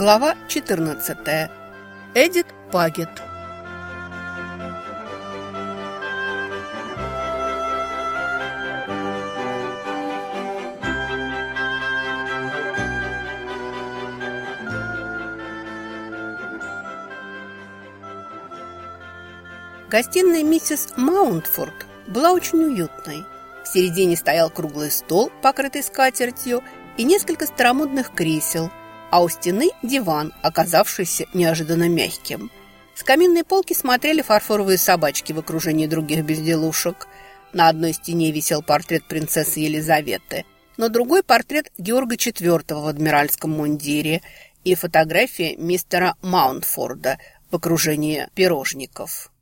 Глава 14. Эдит Пагет. Гостиная миссис Маунтфорд была очень уютной. В середине стоял круглый стол, покрытый скатертью, и несколько старомодных кресел – а у стены диван, оказавшийся неожиданно мягким. С каминной полки смотрели фарфоровые собачки в окружении других безделушек. На одной стене висел портрет принцессы Елизаветы, на другой портрет Георга IV в адмиральском мундире и фотография мистера Маунтфорда в окружении пирожников.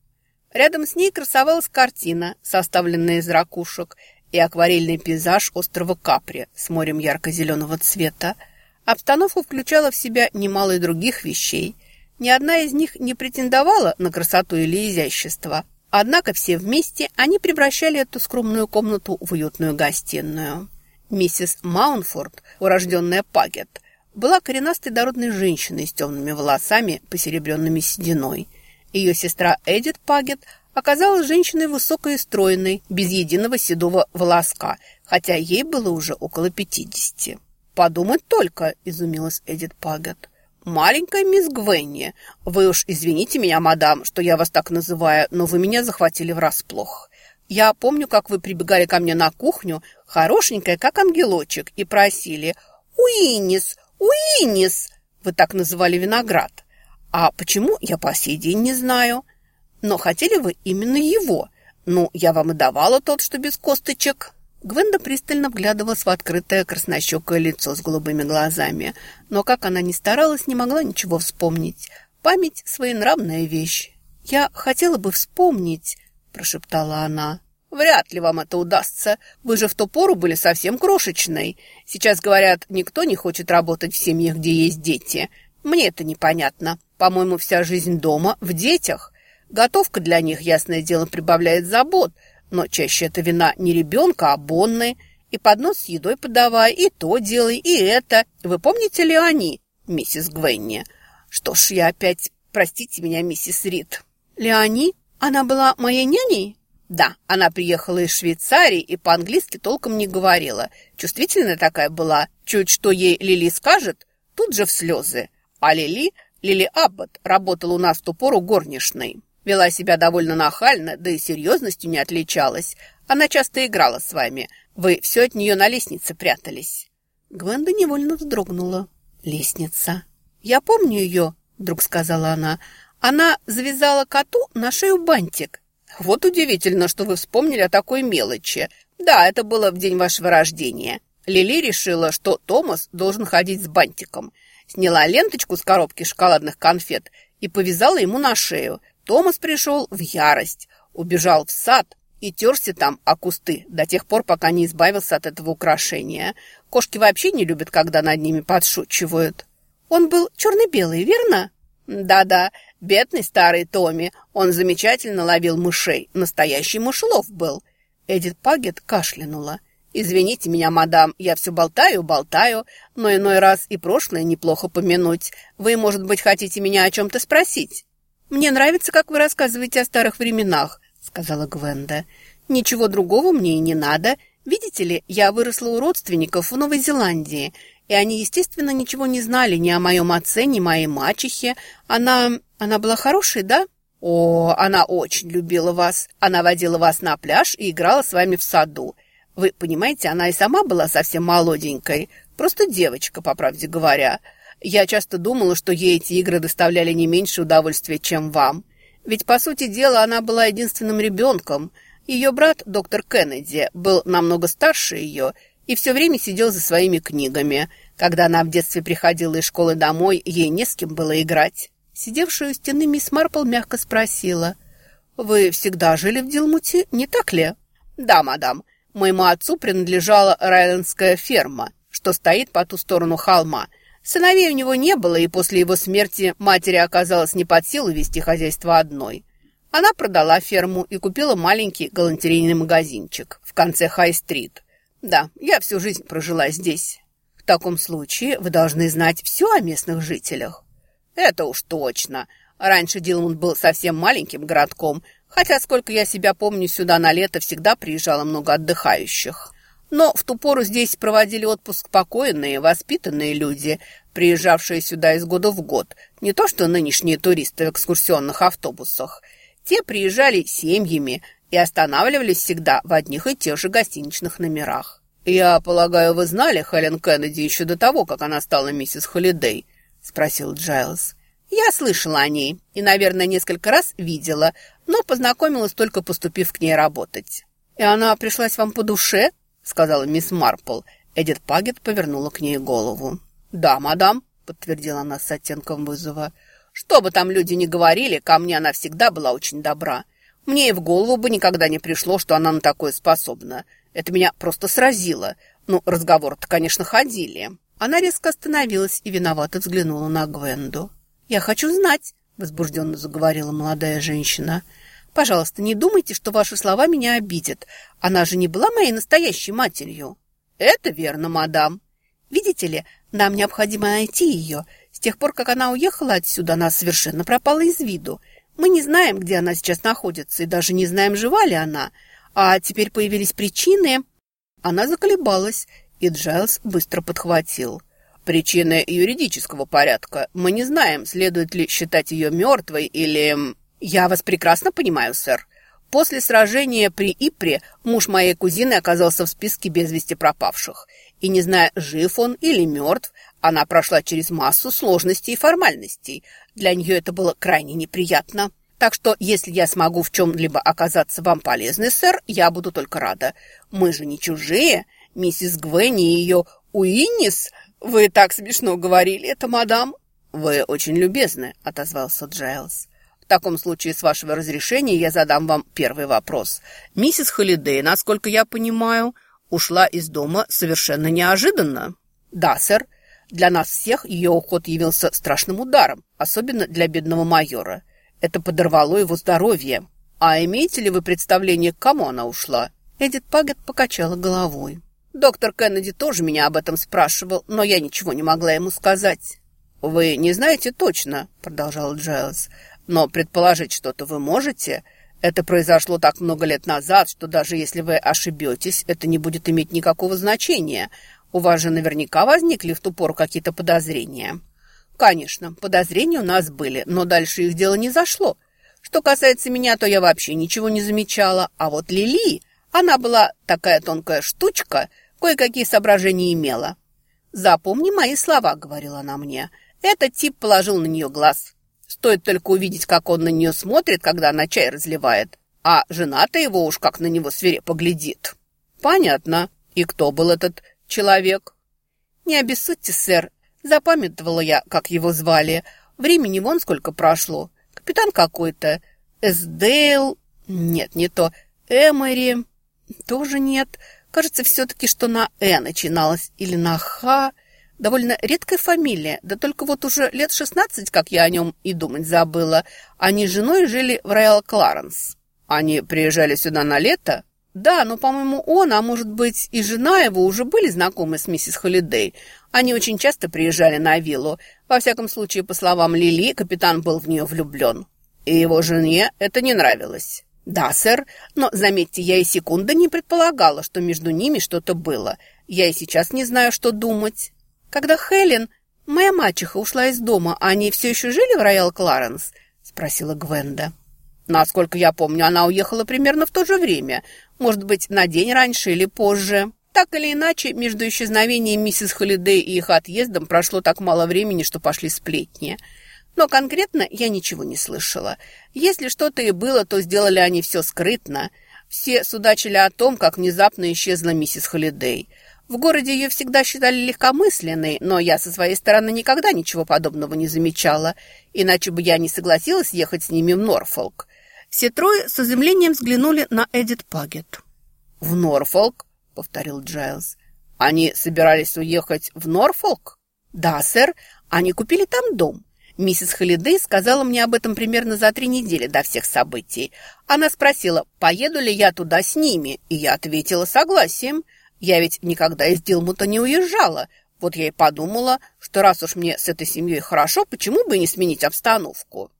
Рядом с ней красовалась картина, составленная из ракушек, и акварельный пейзаж острова Капри с морем ярко-зеленого цвета – Обстановка включала в себя немало и других вещей. Ни одна из них не претендовала на красоту или изящество. Однако все вместе они превращали эту скромную комнату в уютную гостиную. Миссис Маунфорд, урожденная Пагет, была коренастой дородной женщиной с темными волосами, посеребренными сединой. Ее сестра Эдит Пагет оказалась женщиной высокой и стройной, без единого седого волоска, хотя ей было уже около пятидесяти. «Подумать только!» – изумилась Эдит Пагет. «Маленькая мисс Гвенни, вы уж извините меня, мадам, что я вас так называю, но вы меня захватили врасплох. Я помню, как вы прибегали ко мне на кухню, хорошенькая, как ангелочек, и просили «Уинис! Уинис!» Вы так называли виноград. А почему, я по сей день не знаю. Но хотели вы именно его. Ну, я вам и давала тот, что без косточек». Гвенда пристально вглядывалась в открытое краснощекое лицо с голубыми глазами, но как она ни старалась, не могла ничего вспомнить. Память – своенравная вещь. «Я хотела бы вспомнить», – прошептала она. «Вряд ли вам это удастся. Вы же в ту пору были совсем крошечной. Сейчас, говорят, никто не хочет работать в семьях, где есть дети. Мне это непонятно. По-моему, вся жизнь дома в детях. Готовка для них, ясное дело, прибавляет забот – но чаще это вина не ребенка, а Бонны. И поднос с едой подавай, и то делай, и это. Вы помните ли они, миссис Гвенни? Что ж, я опять... Простите меня, миссис Рид. Леони? Она была моей няней? Да, она приехала из Швейцарии и по-английски толком не говорила. Чувствительная такая была. Чуть что ей Лили скажет, тут же в слезы. А Лили, Лили Аббот, работала у нас в ту пору горничной. Вела себя довольно нахально, да и серьезностью не отличалась. Она часто играла с вами. Вы все от нее на лестнице прятались». Гвенда невольно вздрогнула. «Лестница. Я помню ее», — вдруг сказала она. «Она завязала коту на шею бантик». «Вот удивительно, что вы вспомнили о такой мелочи. Да, это было в день вашего рождения. Лили решила, что Томас должен ходить с бантиком. Сняла ленточку с коробки шоколадных конфет и повязала ему на шею. Томас пришел в ярость, убежал в сад и терся там о кусты до тех пор, пока не избавился от этого украшения. Кошки вообще не любят, когда над ними подшучивают. Он был черно-белый, верно? Да-да, бедный старый Томми. Он замечательно ловил мышей. Настоящий мышелов был. Эдит Пагет кашлянула. «Извините меня, мадам, я все болтаю, болтаю, но иной раз и прошлое неплохо помянуть. Вы, может быть, хотите меня о чем-то спросить?» «Мне нравится, как вы рассказываете о старых временах», — сказала Гвенда. «Ничего другого мне и не надо. Видите ли, я выросла у родственников в Новой Зеландии, и они, естественно, ничего не знали ни о моем отце, ни моей мачехе. Она... она была хорошей, да?» «О, она очень любила вас. Она водила вас на пляж и играла с вами в саду. Вы понимаете, она и сама была совсем молоденькой. Просто девочка, по правде говоря. Я часто думала, что ей эти игры доставляли не меньше удовольствия, чем вам. Ведь, по сути дела, она была единственным ребенком. Ее брат, доктор Кеннеди, был намного старше ее и все время сидел за своими книгами. Когда она в детстве приходила из школы домой, ей не с кем было играть. Сидевшая у стены мисс Марпл мягко спросила. «Вы всегда жили в Дилмуте, не так ли?» «Да, мадам. Моему отцу принадлежала Райлендская ферма, что стоит по ту сторону холма». Сыновей у него не было, и после его смерти матери оказалось не под силу вести хозяйство одной. Она продала ферму и купила маленький галантерейный магазинчик в конце Хай-стрит. Да, я всю жизнь прожила здесь. таком случае вы должны знать все о местных жителях». «Это уж точно. Раньше Дилмунд был совсем маленьким городком, хотя, сколько я себя помню, сюда на лето всегда приезжало много отдыхающих». Но в ту пору здесь проводили отпуск покойные, воспитанные люди, приезжавшие сюда из года в год. Не то что нынешние туристы в экскурсионных автобусах. Те приезжали семьями и останавливались всегда в одних и тех же гостиничных номерах. «Я полагаю, вы знали Хелен Кеннеди еще до того, как она стала миссис Холидей?» – спросил Джайлз. «Я слышала о ней и, наверное, несколько раз видела, но познакомилась только поступив к ней работать». «И она пришлась вам по душе?» – сказала мисс Марпл. Эдит Пагет повернула к ней голову. «Да, мадам», – подтвердила она с оттенком вызова. «Что бы там люди ни говорили, ко мне она всегда была очень добра. Мне и в голову бы никогда не пришло, что она на такое способна. Это меня просто сразило. Ну, разговоры-то, конечно, ходили. Она резко остановилась и виновато взглянула на Гвенду. «Я хочу знать», — возбужденно заговорила молодая женщина. «Пожалуйста, не думайте, что ваши слова меня обидят. Она же не была моей настоящей матерью». «Это верно, мадам». «Видите ли, нам необходимо найти ее. С тех пор, как она уехала отсюда, она совершенно пропала из виду. Мы не знаем, где она сейчас находится, и даже не знаем, жива ли она. А теперь появились причины. Она заколебалась, и Джайлз быстро подхватил. Причины юридического порядка. Мы не знаем, следует ли считать ее мертвой или... Я вас прекрасно понимаю, сэр. После сражения при Ипре муж моей кузины оказался в списке без вести пропавших. И не зная, жив он или мертв, она прошла через массу сложностей и формальностей. Для нее это было крайне неприятно. Так что, если я смогу в чем-либо оказаться вам полезной, сэр, я буду только рада. Мы же не чужие. Миссис Гвенни и ее Уиннис... Вы так смешно говорили это, мадам. Вы очень любезны, отозвался Джайлз. В таком случае, с вашего разрешения, я задам вам первый вопрос. Миссис Холидей, насколько я понимаю, ушла из дома совершенно неожиданно. Да, сэр. Для нас всех ее уход явился страшным ударом, особенно для бедного майора. Это подорвало его здоровье. А имеете ли вы представление, к кому она ушла?» Эдит Пагет покачала головой. «Доктор Кеннеди тоже меня об этом спрашивал, но я ничего не могла ему сказать». «Вы не знаете точно», — продолжал Джайлз, «но предположить что-то вы можете. Это произошло так много лет назад, что даже если вы ошибетесь, это не будет иметь никакого значения. У вас же наверняка возникли в ту пору какие-то подозрения». Конечно, подозрения у нас были, но дальше их дело не зашло. Что касается меня, то я вообще ничего не замечала. А вот Лили, она была такая тонкая штучка, кое-какие соображения имела. «Запомни мои слова», — говорила она мне. «Этот тип положил на нее глаз. Стоит только увидеть, как он на нее смотрит, когда она чай разливает. А жена-то его уж как на него свирепо глядит». «Понятно. И кто был этот человек?» «Не обессудьте, сэр, Запамятовала я, как его звали. Времени вон сколько прошло. Капитан какой-то. Эсдейл. Нет, не то. Эмори. Тоже нет. Кажется, все-таки, что на «э» начиналось. Или на «х». Довольно редкая фамилия. Да только вот уже лет шестнадцать, как я о нем и думать забыла. Они с женой жили в Роял Кларенс. Они приезжали сюда на лето? Да, но, по-моему, он, а может быть и жена его, уже были знакомы с миссис Холидей. Они очень часто приезжали на виллу. Во всяком случае, по словам Лили, капитан был в нее влюблен. И его жене это не нравилось. «Да, сэр, но, заметьте, я и секунды не предполагала, что между ними что-то было. Я и сейчас не знаю, что думать». «Когда Хелен, моя мачеха, ушла из дома, они все еще жили в Роял Кларенс?» – спросила Гвенда. «Насколько я помню, она уехала примерно в то же время. Может быть, на день раньше или позже». Так или иначе, между исчезновением миссис Холидей и их отъездом прошло так мало времени, что пошли сплетни. Но конкретно я ничего не слышала. Если что-то и было, то сделали они все скрытно. Все судачили о том, как внезапно исчезла миссис Холидей. В городе ее всегда считали легкомысленной, но я со своей стороны никогда ничего подобного не замечала, иначе бы я не согласилась ехать с ними в Норфолк. Все трое с изумлением взглянули на Эдит Пагет. «В Норфолк?» повторил Джайлз. «Они собирались уехать в Норфолк?» «Да, сэр. Они купили там дом. Миссис Холидей сказала мне об этом примерно за три недели до всех событий. Она спросила, поеду ли я туда с ними, и я ответила согласием. Я ведь никогда из Дилмута не уезжала. Вот я и подумала, что раз уж мне с этой семьей хорошо, почему бы не сменить обстановку?»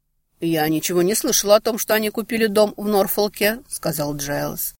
«Я ничего не слышала о том, что они купили дом в Норфолке», — сказал Джайлз.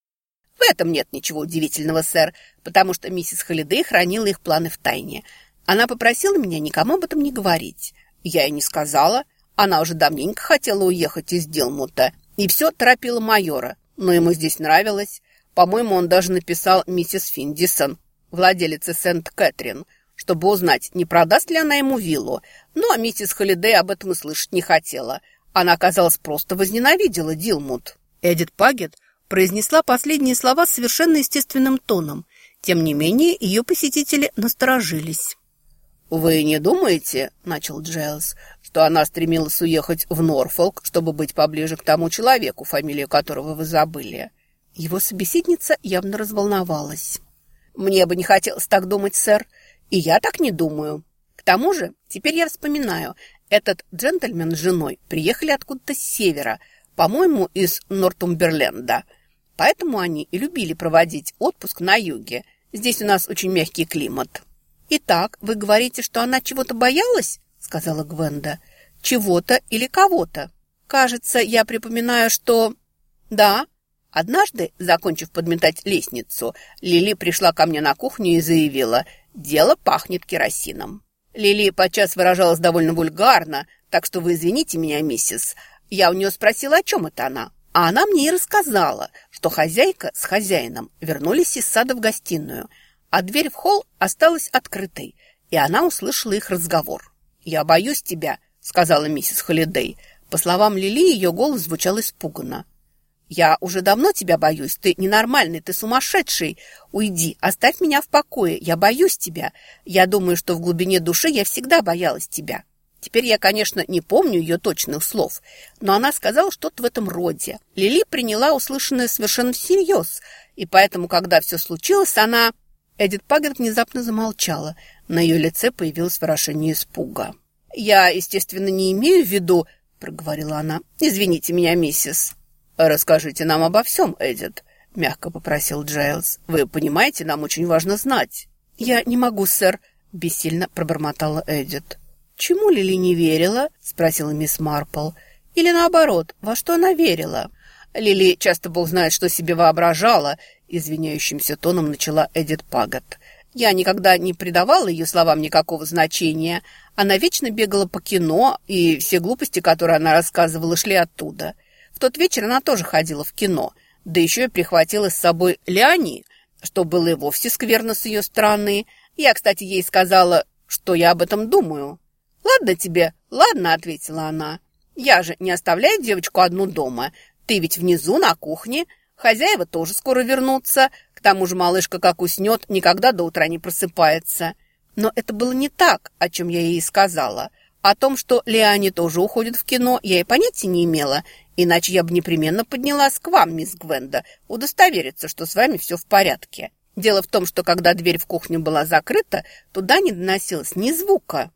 «В этом нет ничего удивительного, сэр, потому что миссис Холидей хранила их планы в тайне. Она попросила меня никому об этом не говорить. Я и не сказала. Она уже давненько хотела уехать из Дилмута, и все торопила майора, но ему здесь нравилось. По-моему, он даже написал миссис Финдисон, владелице Сент-Кэтрин, чтобы узнать, не продаст ли она ему виллу. Ну, а миссис Холидей об этом и слышать не хотела. Она, казалось, просто возненавидела Дилмут. Эдит Пагет произнесла последние слова совершенно естественным тоном. Тем не менее, ее посетители насторожились. «Вы не думаете, — начал Джайлз, — что она стремилась уехать в Норфолк, чтобы быть поближе к тому человеку, фамилию которого вы забыли?» Его собеседница явно разволновалась. «Мне бы не хотелось так думать, сэр, и я так не думаю. К тому же, теперь я вспоминаю, этот джентльмен с женой приехали откуда-то с севера, по-моему, из Нортумберленда. Поэтому они и любили проводить отпуск на юге. Здесь у нас очень мягкий климат». «Итак, вы говорите, что она чего-то боялась?» — сказала Гвенда. «Чего-то или кого-то? Кажется, я припоминаю, что...» «Да». Однажды, закончив подметать лестницу, Лили пришла ко мне на кухню и заявила «Дело пахнет керосином». Лили подчас выражалась довольно вульгарно, так что вы извините меня, миссис. Я у нее спросила, о чем это она. А она мне и рассказала, что хозяйка с хозяином вернулись из сада в гостиную – а дверь в холл осталась открытой, и она услышала их разговор. «Я боюсь тебя», — сказала миссис Холидей. По словам Лили, ее голос звучал испуганно. «Я уже давно тебя боюсь. Ты ненормальный, ты сумасшедший. Уйди, оставь меня в покое. Я боюсь тебя. Я думаю, что в глубине души я всегда боялась тебя». Теперь я, конечно, не помню ее точных слов, но она сказала что-то в этом роде. Лили приняла услышанное совершенно всерьез, и поэтому, когда все случилось, она... Эдит Паггет внезапно замолчала. На ее лице появилось выражение испуга. «Я, естественно, не имею в виду...» — проговорила она. «Извините меня, миссис». «Расскажите нам обо всем, Эдит», — мягко попросил Джайлз. «Вы понимаете, нам очень важно знать». «Я не могу, сэр», — бессильно пробормотала Эдит. «Чему Лили не верила?» — спросила мисс Марпл. «Или наоборот, во что она верила?» Лили часто бог знает, что себе воображала, извиняющимся тоном начала Эдит Пагот. Я никогда не придавала ее словам никакого значения. Она вечно бегала по кино, и все глупости, которые она рассказывала, шли оттуда. Тот вечер она тоже ходила в кино, да еще и прихватила с собой Леони, что было и вовсе скверно с ее стороны. Я, кстати, ей сказала, что я об этом думаю. «Ладно тебе, ладно», — ответила она. «Я же не оставляю девочку одну дома. Ты ведь внизу, на кухне. Хозяева тоже скоро вернутся. К тому же малышка, как уснет, никогда до утра не просыпается. Но это было не так, о чем я ей сказала. О том, что Лиане тоже уходит в кино, я и понятия не имела. Иначе я бы непременно поднялась к вам, мисс Гвенда, удостовериться, что с вами все в порядке. Дело в том, что когда дверь в кухню была закрыта, туда не доносилось ни звука.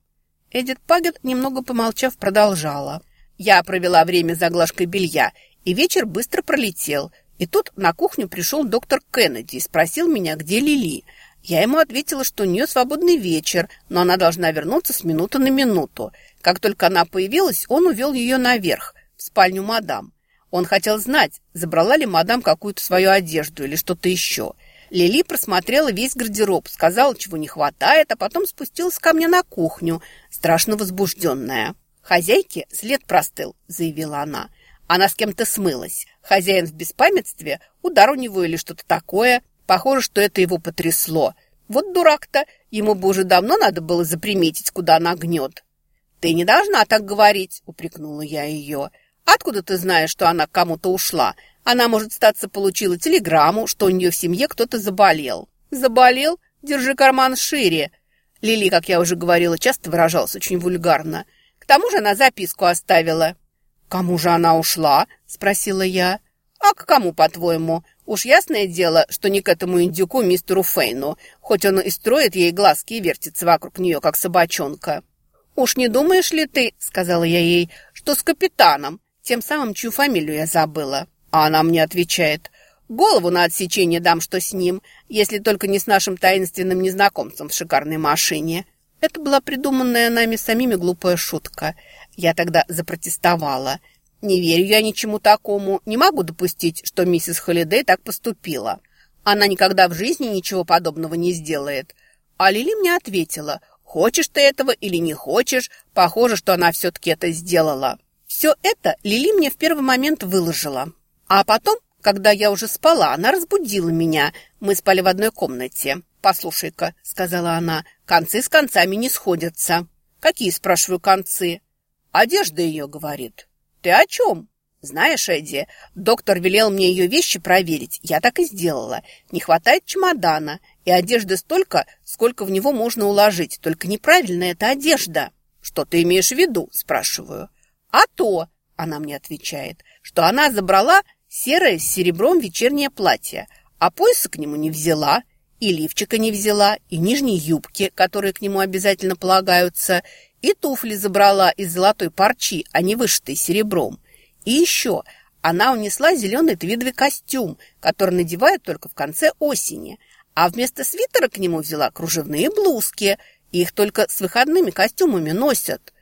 Эдит Пагет, немного помолчав, продолжала. Я провела время за глажкой белья и вечер быстро пролетел. И тут на кухню пришел доктор Кеннеди и спросил меня, где Лили. Я ему ответила, что у нее свободный вечер, но она должна вернуться с минуты на минуту. Как только она появилась, он увел ее наверх, в спальню мадам. Он хотел знать, забрала ли мадам какую-то свою одежду или что-то еще. Лили просмотрела весь гардероб, сказала, чего не хватает, а потом спустилась ко мне на кухню, страшно возбужденная. «Хозяйке след простыл», — заявила она. Она с кем-то смылась. Хозяин в беспамятстве, удар у него или что-то такое. Похоже, что это его потрясло. Вот дурак-то, ему бы уже давно надо было заприметить, куда она гнет. «Ты не должна так говорить», — упрекнула я ее. «Откуда ты знаешь, что она к кому-то ушла? Она, может, статься, получила телеграмму, что у нее в семье кто-то заболел». «Заболел? Держи карман шире». Лили, как я уже говорила, часто выражалась очень вульгарно. К тому же она записку оставила. «Кому же она ушла?» – спросила я. «А к кому, по-твоему? Уж ясное дело, что не к этому индюку мистеру Фейну, хоть он и строит ей глазки и вертится вокруг нее, как собачонка». «Уж не думаешь ли ты, — сказала я ей, — что с капитаном, тем самым, чью фамилию я забыла?» А она мне отвечает, Голову на отсечение дам, что с ним, если только не с нашим таинственным незнакомцем в шикарной машине. Это была придуманная нами самими глупая шутка. Я тогда запротестовала. Не верю я ничему такому, не могу допустить, что миссис Холидей так поступила. Она никогда в жизни ничего подобного не сделает. А Лили мне ответила, хочешь ты этого или не хочешь, похоже, что она все-таки это сделала. Все это Лили мне в первый момент выложила. А потом, когда я уже спала, она разбудила меня. Мы спали в одной комнате. «Послушай-ка», — сказала она, — «концы с концами не сходятся». «Какие?» — спрашиваю, «концы». «Одежда ее», — говорит. «Ты о чем?» «Знаешь, Эдди, доктор велел мне ее вещи проверить. Я так и сделала. Не хватает чемодана, и одежды столько, сколько в него можно уложить. Только неправильная эта одежда». «Что ты имеешь в виду?» – спрашиваю. «А то», – она мне отвечает, – «что она забрала серое с серебром вечернее платье, а пояса к нему не взяла, и лифчика не взяла, и нижней юбки, которые к нему обязательно полагаются, и туфли забрала из золотой парчи, а не вышитой серебром. И еще она унесла зеленый твидовый костюм, который надевают только в конце осени, а вместо свитера к нему взяла кружевные блузки. Их только с выходными костюмами носят.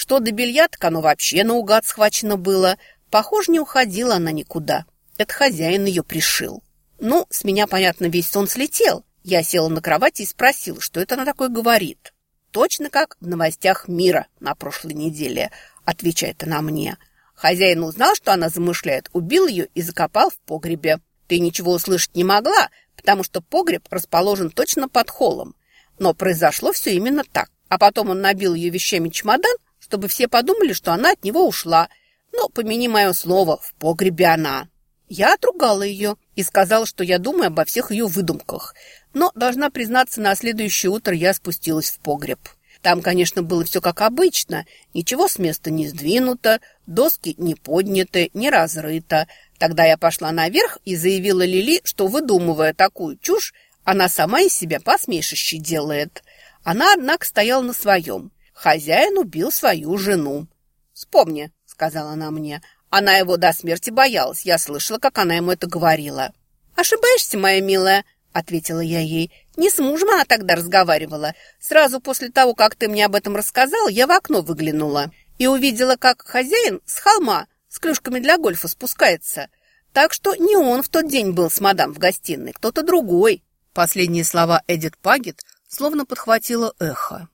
Что до белья, так оно вообще наугад схвачено было. Похоже, не уходила она никуда. Это хозяин ее пришил. Ну, с меня, понятно, весь сон слетел. Я села на кровати и спросила, что это она такое говорит. Точно как в новостях мира на прошлой неделе, отвечает она мне – Хозяин узнал, что она замышляет, убил ее и закопал в погребе. Ты ничего услышать не могла, потому что погреб расположен точно под холлом. Но произошло все именно так. А потом он набил ее вещами чемодан, чтобы все подумали, что она от него ушла. Но, помяни мое слово, в погребе она. Я отругала ее и сказала, что я думаю обо всех ее выдумках. Но, должна признаться, на следующее утро я спустилась в погреб. Там, конечно, было все как обычно. Ничего с места не сдвинуто, доски не подняты, не разрыто. Тогда я пошла наверх и заявила Лили, что, выдумывая такую чушь, она сама из себя посмешище делает. Она, однако, стояла на своем. Хозяин убил свою жену. «Вспомни», — сказала она мне, — она его до смерти боялась. Я слышала, как она ему это говорила. «Ошибаешься, моя милая», — ответила я ей. «Не с мужем она тогда разговаривала. Сразу после того, как ты мне об этом рассказал, я в окно выглянула и увидела, как хозяин с холма с клюшками для гольфа спускается. Так что не он в тот день был с мадам в гостиной, кто-то другой». Последние слова Эдит Пагет словно подхватило эхо.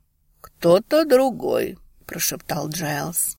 «Кто-то другой», — прошептал Джайлз.